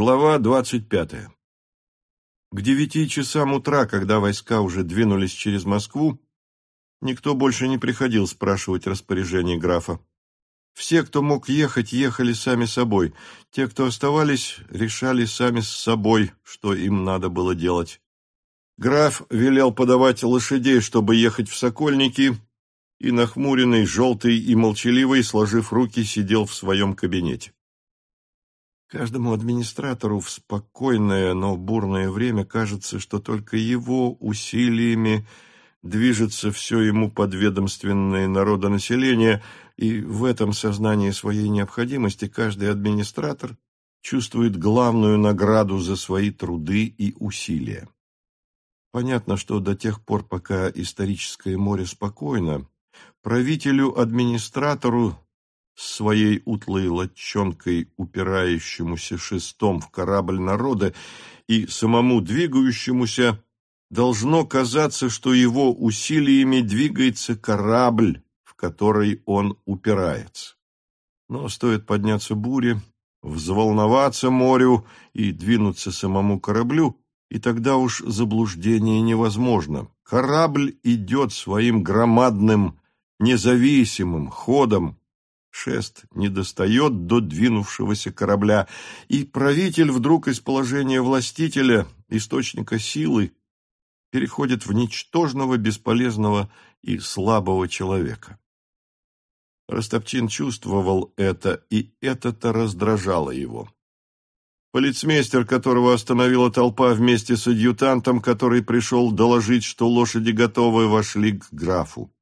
Глава двадцать пятая. К девяти часам утра, когда войска уже двинулись через Москву, никто больше не приходил спрашивать распоряжений графа. Все, кто мог ехать, ехали сами собой. Те, кто оставались, решали сами с собой, что им надо было делать. Граф велел подавать лошадей, чтобы ехать в Сокольники, и нахмуренный, желтый и молчаливый, сложив руки, сидел в своем кабинете. Каждому администратору в спокойное, но бурное время кажется, что только его усилиями движется все ему подведомственное народонаселение, и в этом сознании своей необходимости каждый администратор чувствует главную награду за свои труды и усилия. Понятно, что до тех пор, пока историческое море спокойно, правителю-администратору своей утлой лодчонкой, упирающемуся шестом в корабль народа, и самому двигающемуся, должно казаться, что его усилиями двигается корабль, в который он упирается. Но стоит подняться буре, взволноваться морю и двинуться самому кораблю, и тогда уж заблуждение невозможно. Корабль идет своим громадным, независимым ходом, шест не достает до двинувшегося корабля, и правитель вдруг из положения властителя, источника силы, переходит в ничтожного, бесполезного и слабого человека. Растопчин чувствовал это, и это-то раздражало его. Полицмейстер, которого остановила толпа вместе с адъютантом, который пришел доложить, что лошади готовы, вошли к графу.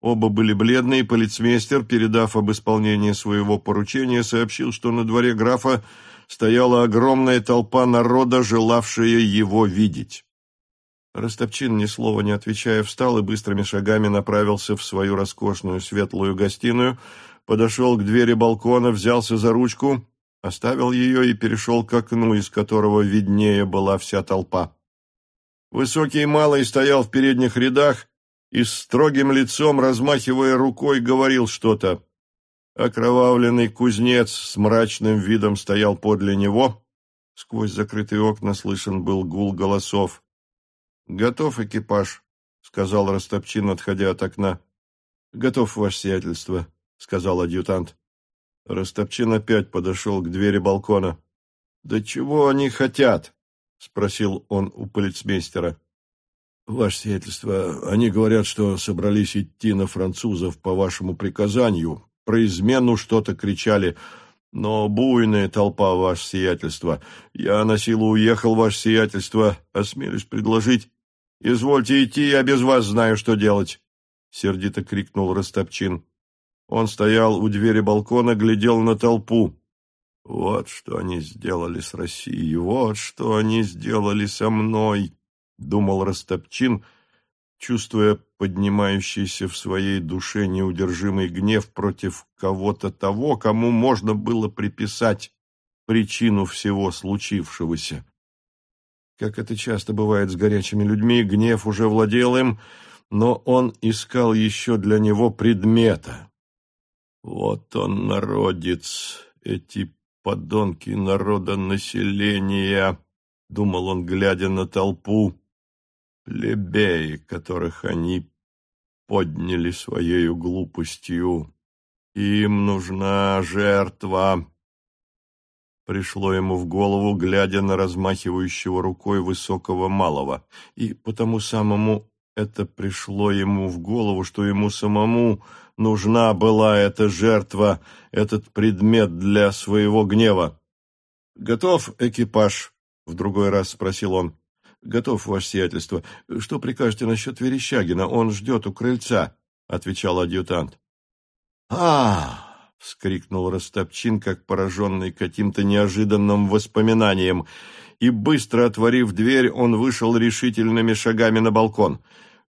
Оба были бледные, полицмейстер, передав об исполнении своего поручения, сообщил, что на дворе графа стояла огромная толпа народа, желавшая его видеть. Растопчин, ни слова не отвечая, встал и быстрыми шагами направился в свою роскошную светлую гостиную, подошел к двери балкона, взялся за ручку, оставил ее и перешел к окну, из которого виднее была вся толпа. Высокий и малый стоял в передних рядах, и строгим лицом, размахивая рукой, говорил что-то. Окровавленный кузнец с мрачным видом стоял подле него. Сквозь закрытые окна слышен был гул голосов. «Готов экипаж», — сказал Растопчин, отходя от окна. «Готов, ваше сиятельство», — сказал адъютант. Растопчин опять подошел к двери балкона. «Да чего они хотят?» — спросил он у полицмейстера. Ваше они говорят, что собрались идти на французов по вашему приказанию. Про измену что-то кричали, но буйная толпа, ваше сиятельство. Я на силу уехал, ваше сиятельство, осмелюсь предложить. Извольте идти, я без вас знаю, что делать. Сердито крикнул Растопчин. Он стоял у двери балкона, глядел на толпу. Вот что они сделали с Россией, вот что они сделали со мной. — думал Растопчин, чувствуя поднимающийся в своей душе неудержимый гнев против кого-то того, кому можно было приписать причину всего случившегося. Как это часто бывает с горячими людьми, гнев уже владел им, но он искал еще для него предмета. Вот он, народец, эти подонки народа населения, — думал он, глядя на толпу, плебеи, которых они подняли своей глупостью. Им нужна жертва. Пришло ему в голову, глядя на размахивающего рукой высокого малого, и потому самому это пришло ему в голову, что ему самому нужна была эта жертва, этот предмет для своего гнева. «Готов экипаж?» — в другой раз спросил он. «Готов, ваше сиятельство. Что прикажете насчет Верещагина? Он ждет у крыльца», — отвечал адъютант. а вскрикнул Ростопчин, как пораженный каким-то неожиданным воспоминанием, и, быстро отворив дверь, он вышел решительными шагами на балкон.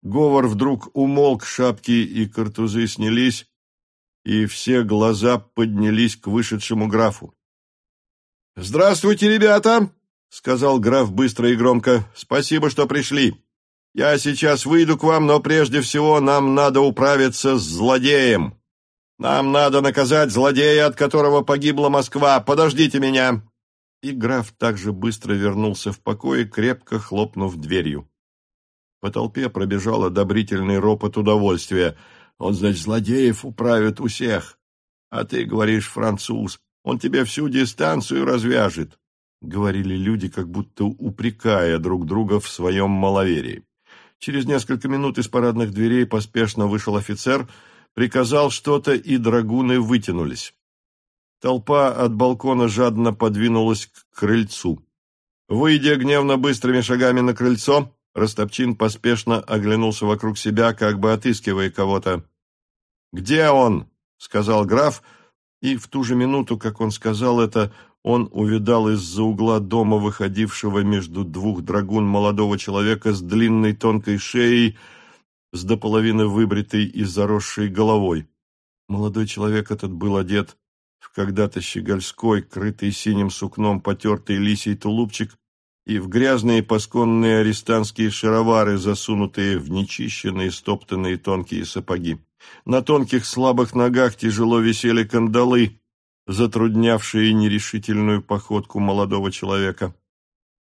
Говор вдруг умолк, шапки и картузы снялись, и все глаза поднялись к вышедшему графу. «Здравствуйте, ребята!» — сказал граф быстро и громко. «Спасибо, что пришли. Я сейчас выйду к вам, но прежде всего нам надо управиться с злодеем. Нам надо наказать злодея, от которого погибла Москва. Подождите меня!» и граф также быстро вернулся в покой, крепко хлопнув дверью. По толпе пробежал одобрительный ропот удовольствия. Он, значит, злодеев управит у всех. А ты говоришь, француз, он тебе всю дистанцию развяжет, — говорили люди, как будто упрекая друг друга в своем маловерии. Через несколько минут из парадных дверей поспешно вышел офицер, приказал что-то, и драгуны вытянулись. Толпа от балкона жадно подвинулась к крыльцу. Выйдя гневно быстрыми шагами на крыльцо, Ростопчин поспешно оглянулся вокруг себя, как бы отыскивая кого-то. «Где он?» — сказал граф, и в ту же минуту, как он сказал это, он увидал из-за угла дома, выходившего между двух драгун молодого человека с длинной тонкой шеей, с до половины выбритой и заросшей головой. Молодой человек этот был одет в когда-то щегольской, крытый синим сукном потертый лисий тулупчик и в грязные пасконные арестантские шаровары, засунутые в нечищенные стоптанные тонкие сапоги. На тонких слабых ногах тяжело висели кандалы, затруднявшие нерешительную походку молодого человека.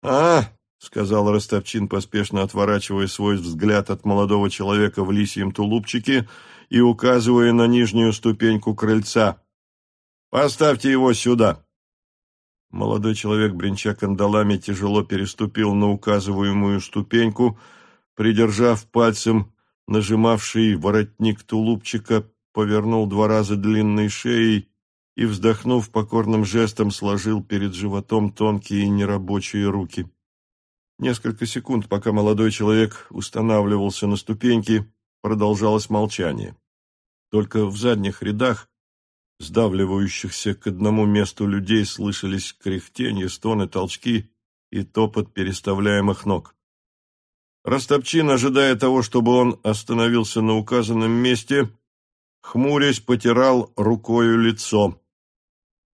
«А!» — сказал Ростовчин, поспешно отворачивая свой взгляд от молодого человека в лисьем тулупчике и указывая на нижнюю ступеньку крыльца. «Поставьте его сюда!» Молодой человек, бренча кандалами, тяжело переступил на указываемую ступеньку, придержав пальцем нажимавший воротник тулупчика, повернул два раза длинной шеей и, вздохнув покорным жестом, сложил перед животом тонкие нерабочие руки. Несколько секунд, пока молодой человек устанавливался на ступеньки, продолжалось молчание. Только в задних рядах сдавливающихся к одному месту людей слышались кряхтенье, стоны, толчки и топот переставляемых ног. Растопчин, ожидая того, чтобы он остановился на указанном месте, хмурясь, потирал рукою лицо.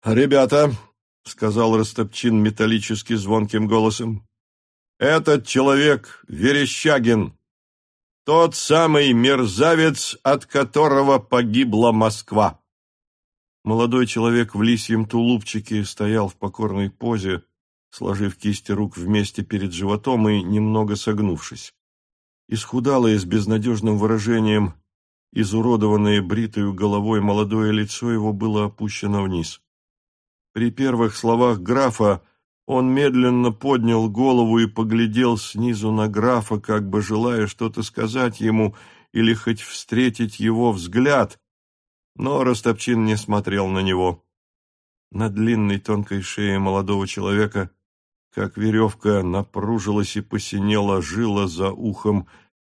«Ребята», — сказал Растопчин металлически звонким голосом, — «этот человек Верещагин, тот самый мерзавец, от которого погибла Москва». Молодой человек в лисьем тулупчике стоял в покорной позе, сложив кисти рук вместе перед животом и немного согнувшись. Исхудалое с безнадежным выражением, изуродованное бритою головой молодое лицо его было опущено вниз. При первых словах графа он медленно поднял голову и поглядел снизу на графа, как бы желая что-то сказать ему или хоть встретить его взгляд, но Ростопчин не смотрел на него. На длинной тонкой шее молодого человека, как веревка, напружилась и посинела жила за ухом,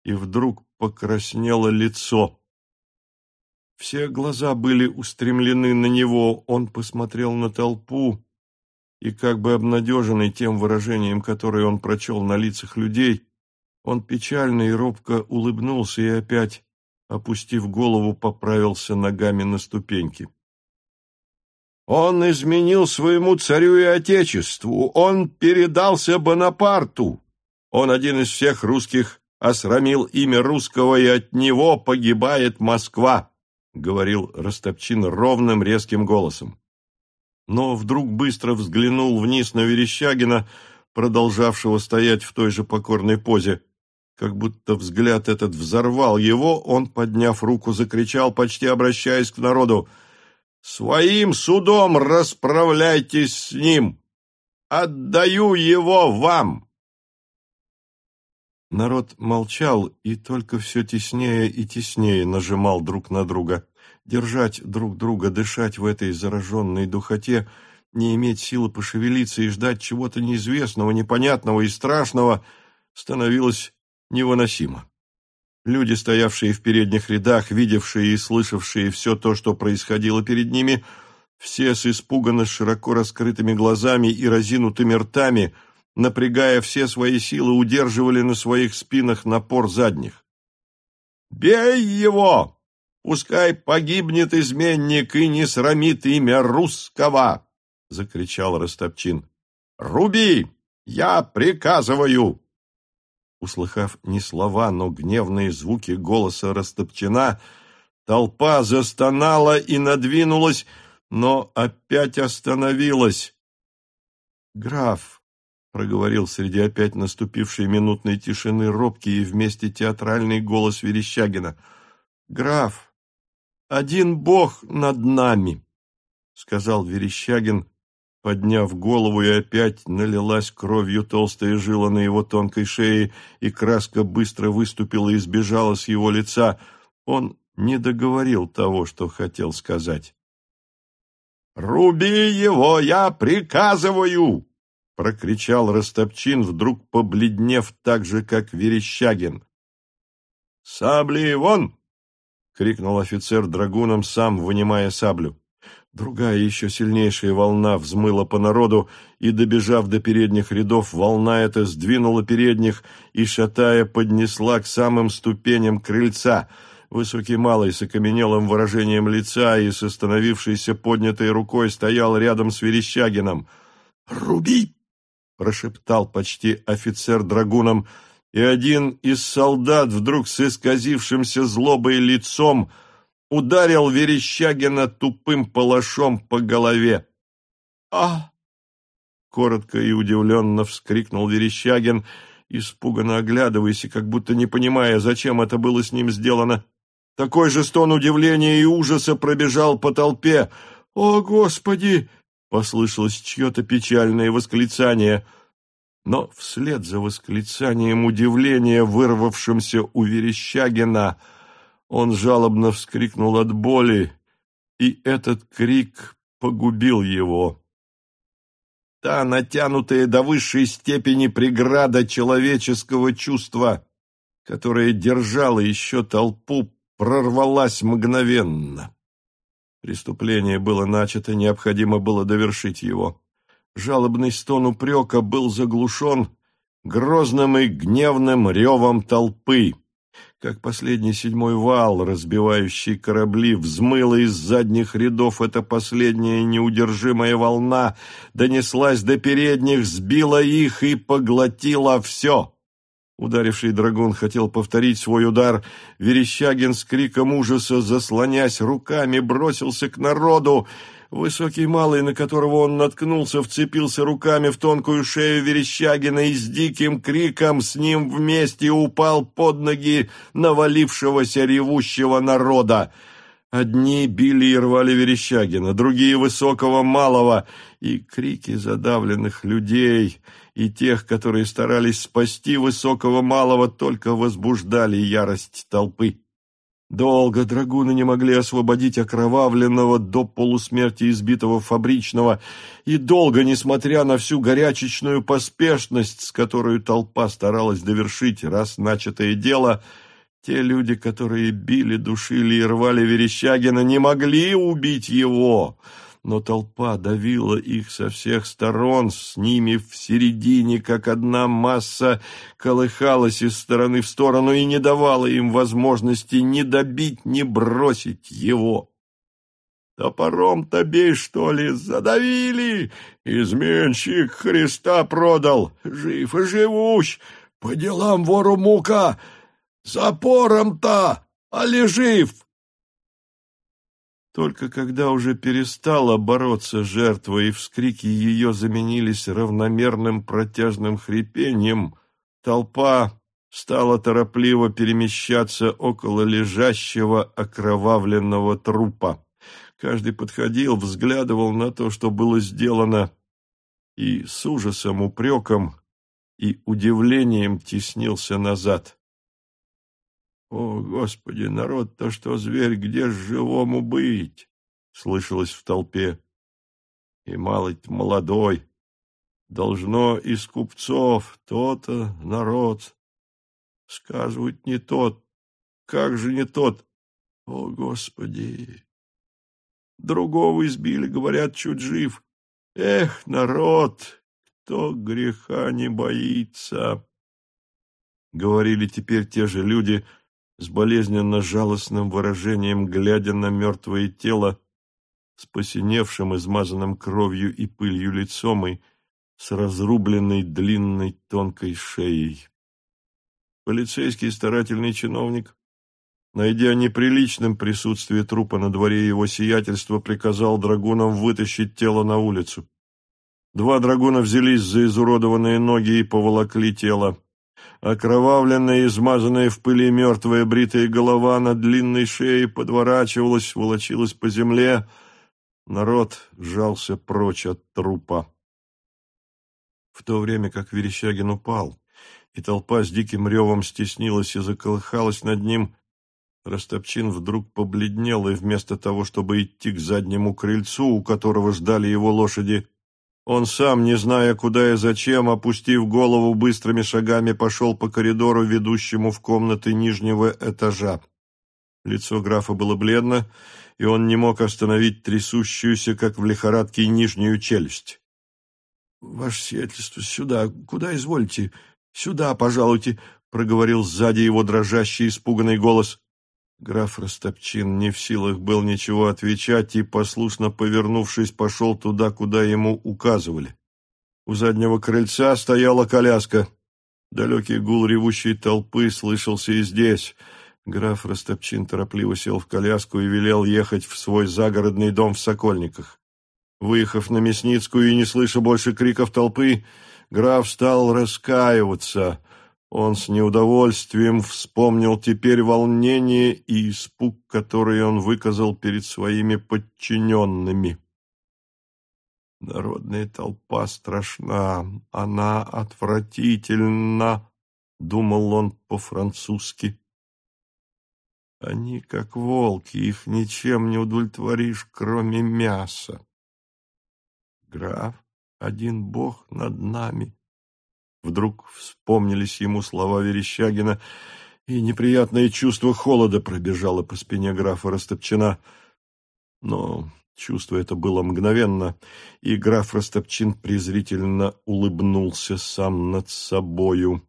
и вдруг покраснело лицо. Все глаза были устремлены на него, он посмотрел на толпу, и, как бы обнадеженный тем выражением, которое он прочел на лицах людей, он печально и робко улыбнулся и опять опустив голову, поправился ногами на ступеньки. Он изменил своему царю и отечеству, он передался Бонапарту. Он один из всех русских осрамил имя русского, и от него погибает Москва, — говорил Ростопчин ровным резким голосом. Но вдруг быстро взглянул вниз на Верещагина, продолжавшего стоять в той же покорной позе. Как будто взгляд этот взорвал его, он, подняв руку, закричал, почти обращаясь к народу, «Своим судом расправляйтесь с ним! Отдаю его вам!» Народ молчал и только все теснее и теснее нажимал друг на друга. Держать друг друга, дышать в этой зараженной духоте, не иметь силы пошевелиться и ждать чего-то неизвестного, непонятного и страшного становилось невыносимо. Люди, стоявшие в передних рядах, видевшие и слышавшие все то, что происходило перед ними, все с испуганно широко раскрытыми глазами и разинутыми ртами, напрягая все свои силы, удерживали на своих спинах напор задних. «Бей его! Пускай погибнет изменник и не срамит имя русского!» — закричал Ростопчин. «Руби! Я приказываю!» Услыхав не слова, но гневные звуки голоса Растопчина, толпа застонала и надвинулась, но опять остановилась. Граф, — проговорил среди опять наступившей минутной тишины робкий и вместе театральный голос Верещагина. «Граф, один бог над нами!» — сказал Верещагин, подняв голову, и опять налилась кровью толстая жила на его тонкой шее, и краска быстро выступила и сбежала с его лица. Он не договорил того, что хотел сказать. «Руби его, я приказываю!» — прокричал Ростопчин, вдруг побледнев так же, как Верещагин. «Сабли вон!» — крикнул офицер драгуном, сам вынимая саблю. Другая еще сильнейшая волна взмыла по народу, и, добежав до передних рядов, волна эта сдвинула передних и, шатая, поднесла к самым ступеням крыльца. Высокий малый с окаменелым выражением лица и с остановившейся поднятой рукой стоял рядом с Верещагином. «Руби!» — прошептал почти офицер драгуном, и один из солдат вдруг с исказившимся злобой лицом — ударил Верещагина тупым палашом по голове. «А!» — коротко и удивленно вскрикнул Верещагин, испуганно оглядываясь и как будто не понимая, зачем это было с ним сделано. Такой же стон удивления и ужаса пробежал по толпе. «О, Господи!» — послышалось чье-то печальное восклицание. Но вслед за восклицанием удивления, вырвавшимся у Верещагина, — он жалобно вскрикнул от боли, и этот крик погубил его. Та натянутая до высшей степени преграда человеческого чувства, которая держала еще толпу, прорвалась мгновенно. Преступление было начато, необходимо было довершить его. Жалобный стон упрека был заглушен грозным и гневным ревом толпы как последний седьмой вал, разбивающий корабли, взмыла из задних рядов эта последняя неудержимая волна, донеслась до передних, сбила их и поглотила все. Ударивший драгун хотел повторить свой удар. Верещагин с криком ужаса, заслонясь руками, бросился к народу. Высокий малый, на которого он наткнулся, вцепился руками в тонкую шею Верещагина и с диким криком с ним вместе упал под ноги навалившегося ревущего народа. Одни били и рвали Верещагина, другие — высокого малого, и крики задавленных людей, и тех, которые старались спасти высокого малого, только возбуждали ярость толпы. Долго драгуны не могли освободить окровавленного до полусмерти избитого фабричного, и долго, несмотря на всю горячечную поспешность, с которой толпа старалась довершить раз начатое дело, те люди, которые били, душили и рвали Верещагина, не могли убить его — но толпа давила их со всех сторон, с ними в середине, как одна масса, колыхалась из стороны в сторону и не давала им возможности ни добить, ни бросить его. Топором-то бей, что ли, задавили? Изменщик Христа продал, жив и живущ, по делам вору мука, запором-то, али жив? Только когда уже перестала бороться жертва, и вскрики ее заменились равномерным протяжным хрипением, толпа стала торопливо перемещаться около лежащего окровавленного трупа. Каждый подходил, взглядывал на то, что было сделано, и с ужасом, упреком и удивлением теснился назад. «О, Господи, народ-то что зверь, где ж живому быть?» — слышалось в толпе. «И малый-то молодой. Должно из купцов то-то народ. Сказывают, не тот. Как же не тот? О, Господи!» Другого избили, говорят, чуть жив. Эх, народ, кто греха не боится!» Говорили теперь те же люди — с болезненно жалостным выражением, глядя на мертвое тело, с посиневшим, измазанным кровью и пылью лицом и с разрубленной длинной тонкой шеей. Полицейский старательный чиновник, найдя неприличным присутствие трупа на дворе его сиятельства, приказал драгунам вытащить тело на улицу. Два драгуна взялись за изуродованные ноги и поволокли тело. Окровавленная, измазанная в пыли мертвая бритая голова на длинной шее подворачивалась, волочилась по земле. Народ жался прочь от трупа. В то время как Верещагин упал, и толпа с диким ревом стеснилась и заколыхалась над ним, Растопчин вдруг побледнел, и вместо того, чтобы идти к заднему крыльцу, у которого ждали его лошади, он сам, не зная куда и зачем, опустив голову, быстрыми шагами пошел по коридору, ведущему в комнаты нижнего этажа. Лицо графа было бледно, и он не мог остановить трясущуюся, как в лихорадке, нижнюю челюсть. — Ваше сиятельство, сюда, куда извольте? Сюда, пожалуйте, — проговорил сзади его дрожащий, испуганный голос. Граф Растопчин не в силах был ничего отвечать и, послушно повернувшись, пошел туда, куда ему указывали. У заднего крыльца стояла коляска. Далекий гул ревущей толпы слышался и здесь. Граф Растопчин торопливо сел в коляску и велел ехать в свой загородный дом в Сокольниках. Выехав на Мясницкую и не слыша больше криков толпы, граф стал раскаиваться — он с неудовольствием вспомнил теперь волнение и испуг, который он выказал перед своими подчиненными. Народная толпа страшна, она отвратительна, думал он по-французски. Они как волки, их ничем не удовлетворишь, кроме мяса. Граф, один бог над нами, Вдруг вспомнились ему слова Верещагина, и неприятное чувство холода пробежало по спине графа Растопчина. Но чувство это было мгновенно, и граф Растопчин презрительно улыбнулся сам над собою.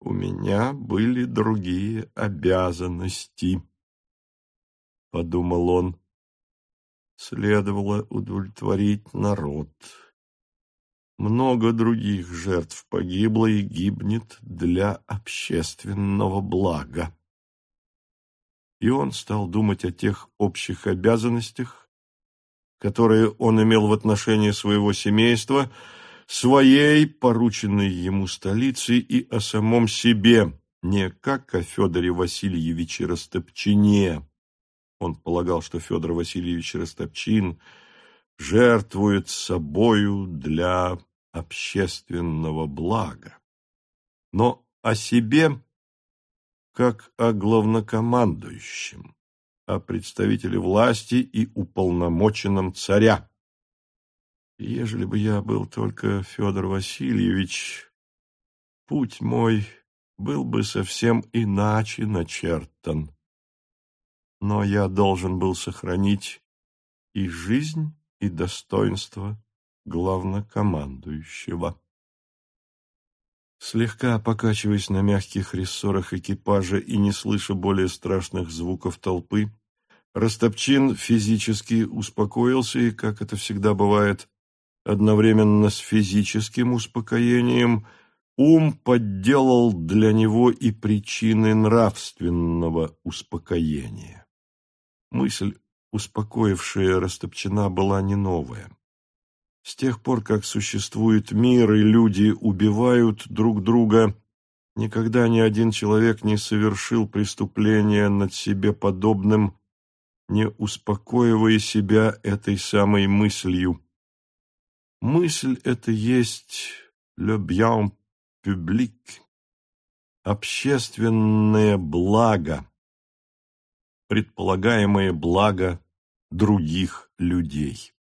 «У меня были другие обязанности», — подумал он. «Следовало удовлетворить народ». Много других жертв погибло и гибнет для общественного блага. И он стал думать о тех общих обязанностях, которые он имел в отношении своего семейства, своей, порученной ему столицы, и о самом себе, не как о Федоре Васильевиче Растопчине. Он полагал, что Федор Васильевич Растопчин – жертвует собою для общественного блага, но о себе как о главнокомандующем, о представителе власти и уполномоченном царя. Ежели бы я был только Федор Васильевич, путь мой был бы совсем иначе начертан. Но я должен был сохранить и жизнь, и достоинство главнокомандующего. Слегка покачиваясь на мягких рессорах экипажа и не слыша более страшных звуков толпы, Растопчин физически успокоился и, как это всегда бывает, одновременно с физическим успокоением ум подделал для него и причины нравственного успокоения. Мысль успокоившая Растопчина, была не новая. С тех пор, как существует мир и люди убивают друг друга, никогда ни один человек не совершил преступления над себе подобным, не успокоивая себя этой самой мыслью. Мысль это есть «le bien public», общественное благо, предполагаемое благо других людей.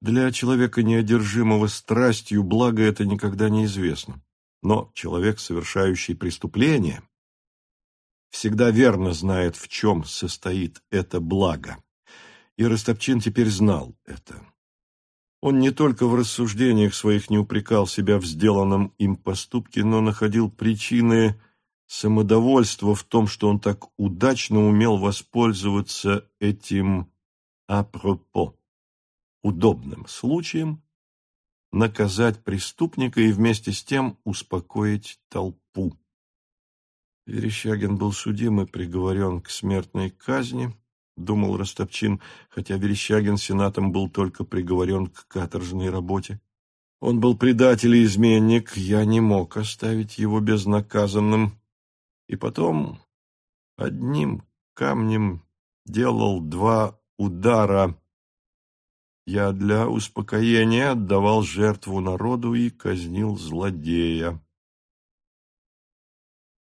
Для человека, неодержимого страстью, благо это никогда не известно. Но человек, совершающий преступление, всегда верно знает, в чем состоит это благо. И Ростопчин теперь знал это. Он не только в рассуждениях своих не упрекал себя в сделанном им поступке, но находил причины самодовольство в том, что он так удачно умел воспользоваться этим апропо, удобным случаем наказать преступника и вместе с тем успокоить толпу. Верещагин был судим и приговорен к смертной казни, — думал Ростопчин, хотя Верещагин сенатом был только приговорен к каторжной работе. Он был предатель и изменник, я не мог оставить его безнаказанным. И потом одним камнем делал два удара. Я для успокоения отдавал жертву народу и казнил злодея.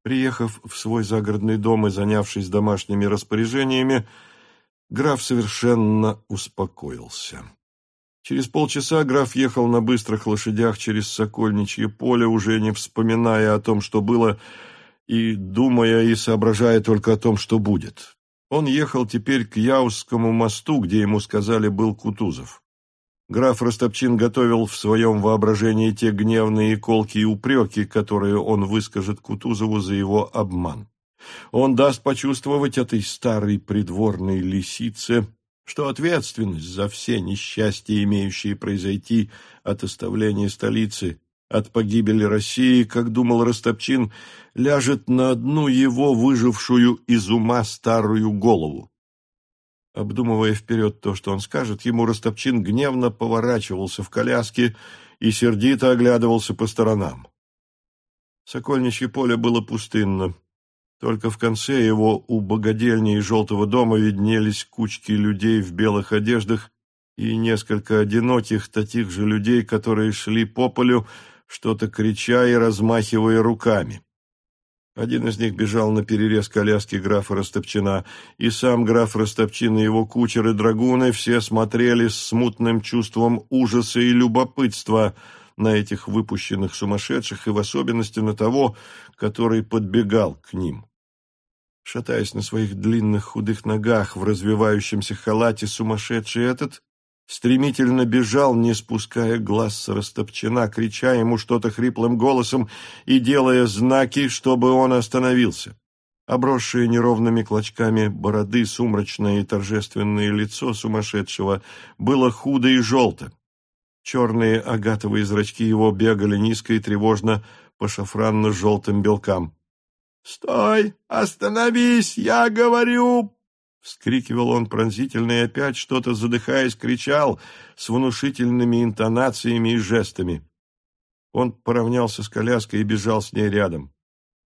Приехав в свой загородный дом и занявшись домашними распоряжениями, граф совершенно успокоился. Через полчаса граф ехал на быстрых лошадях через Сокольничье поле, уже не вспоминая о том, что было, и думая и соображая только о том, что будет. Он ехал теперь к Яузскому мосту, где ему сказали был Кутузов. Граф Ростопчин готовил в своем воображении те гневные и колкие упреки, которые он выскажет Кутузову за его обман. Он даст почувствовать этой старой придворной лисице, что ответственность за все несчастья, имеющие произойти от оставления столицы, от погибели России, как думал Ростопчин, ляжет на одну его выжившую из ума старую голову. Обдумывая вперед то, что он скажет, ему Ростопчин гневно поворачивался в коляске и сердито оглядывался по сторонам. Сокольничье поле было пустынно. Только в конце его у богадельни и желтого дома виднелись кучки людей в белых одеждах и несколько одиноких таких же людей, которые шли по полю, что-то крича и размахивая руками. Один из них бежал на перерез коляски графа Растопчина, и сам граф Растопчин и его кучеры драгуны все смотрели с смутным чувством ужаса и любопытства на этих выпущенных сумасшедших и в особенности на того, который подбегал к ним. Шатаясь на своих длинных худых ногах в развивающемся халате, сумасшедший этот стремительно бежал, не спуская глаз с Растопчина, крича ему что-то хриплым голосом и делая знаки, чтобы он остановился. Обросшее неровными клочками бороды сумрачное и торжественное лицо сумасшедшего было худо и желто. Черные агатовые зрачки его бегали низко и тревожно по шафранно-желтым белкам. «Стой! Остановись! Я говорю!» Вскрикивал он пронзительно и опять, что-то задыхаясь, кричал с внушительными интонациями и жестами. Он поравнялся с коляской и бежал с ней рядом.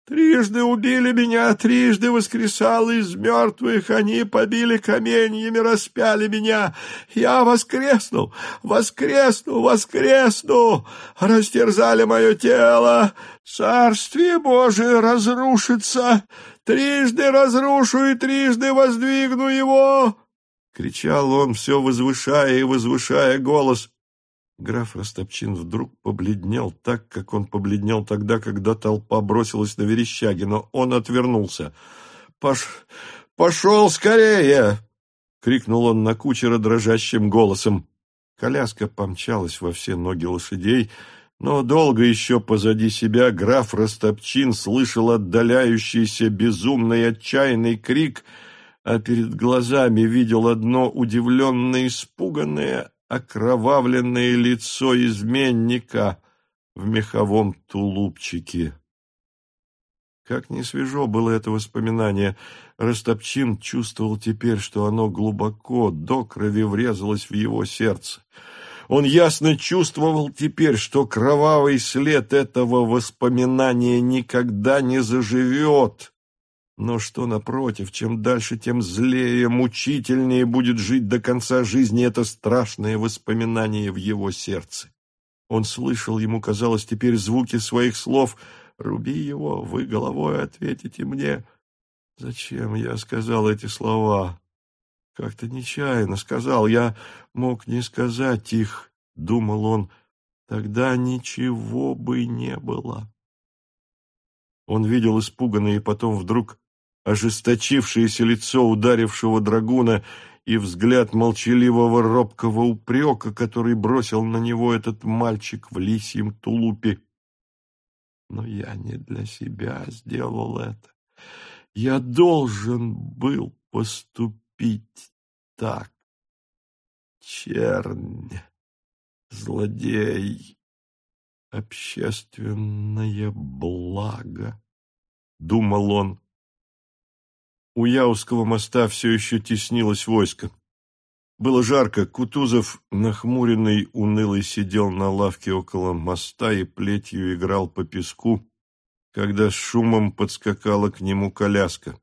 Трижды убили меня, трижды воскресал из мертвых, они побили каменьями, распяли меня. Я воскресну, воскресну, воскресну, растерзали мое тело. Царствие Божие разрушится, трижды разрушу и трижды воздвигну его. Кричал он, все возвышая и возвышая голос. Граф Растопчин вдруг побледнел так, как он побледнел тогда, когда толпа бросилась на Верещагина. Он отвернулся. «Пош... «Пошел скорее!» — крикнул он на кучера дрожащим голосом. Коляска помчалась во все ноги лошадей, но долго еще позади себя граф Растопчин слышал отдаляющийся безумный отчаянный крик, а перед глазами видел одно удивленное, испуганное окровавленное лицо изменника в меховом тулупчике. Как не свежо было это воспоминание, Растопчин чувствовал теперь, что оно глубоко, до крови врезалось в его сердце. Он ясно чувствовал теперь, что кровавый след этого воспоминания никогда не заживет, но что, напротив, чем дальше, тем злее, мучительнее будет жить до конца жизни это страшное воспоминание в его сердце. Он слышал, ему казалось, теперь звуки своих слов «Руби его, вы головой ответите мне». Зачем я сказал эти слова? Как-то нечаянно сказал, я мог не сказать их, думал он, тогда ничего бы не было. Он видел испуганный и потом вдруг ожесточившееся лицо ударившего драгуна и взгляд молчаливого робкого упрека, который бросил на него этот мальчик в лисьем тулупе. Но я не для себя сделал это. Я должен был поступить так. Чернь, злодей, общественное благо, — думал он. У Яузского моста все еще теснилось войско. Было жарко, Кутузов, нахмуренный, унылый, сидел на лавке около моста и плетью играл по песку, когда с шумом подскакала к нему коляска.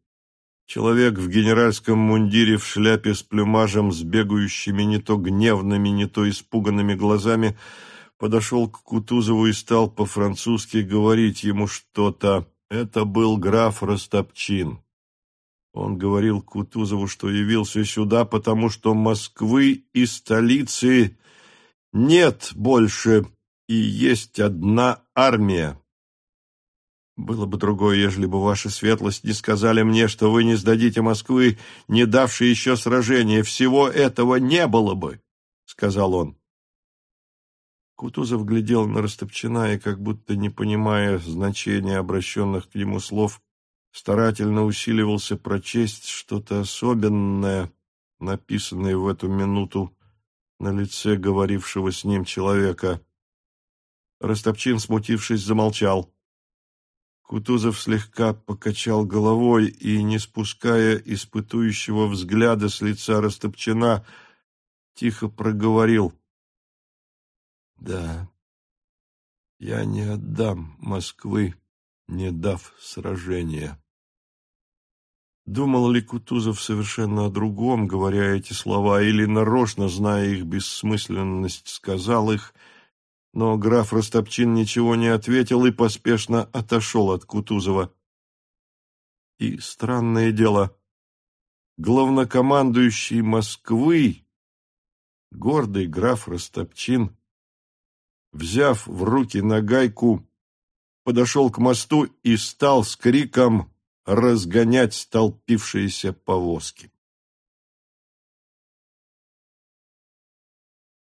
Человек в генеральском мундире в шляпе с плюмажем, с бегающими не то гневными, не то испуганными глазами, подошел к Кутузову и стал по-французски говорить ему что-то. Это был граф Ростопчин. Он говорил Кутузову, что явился сюда, потому что Москвы и столицы нет больше, и есть одна армия. Было бы другое, ежели бы ваша светлость не сказали мне, что вы не сдадите Москвы, не давши еще сражения. Всего этого не было бы, — сказал он. Кутузов глядел на Растопчина и, как будто не понимая значения обращенных к нему слов, старательно усиливался прочесть что-то особенное, написанное в эту минуту на лице говорившего с ним человека. Растопчин, смутившись, замолчал. Кутузов слегка покачал головой и, не спуская испытующего взгляда с лица Растопчина, тихо проговорил. «Да, я не отдам Москвы, не дав сражения». Думал ли Кутузов совершенно о другом, говоря эти слова, или, нарочно зная их бессмысленность, сказал их – но граф Ростопчин ничего не ответил и поспешно отошел от Кутузова. И странное дело, главнокомандующий Москвы, гордый граф Ростопчин, взяв в руки нагайку, подошел к мосту и стал с криком разгонять столпившиеся повозки.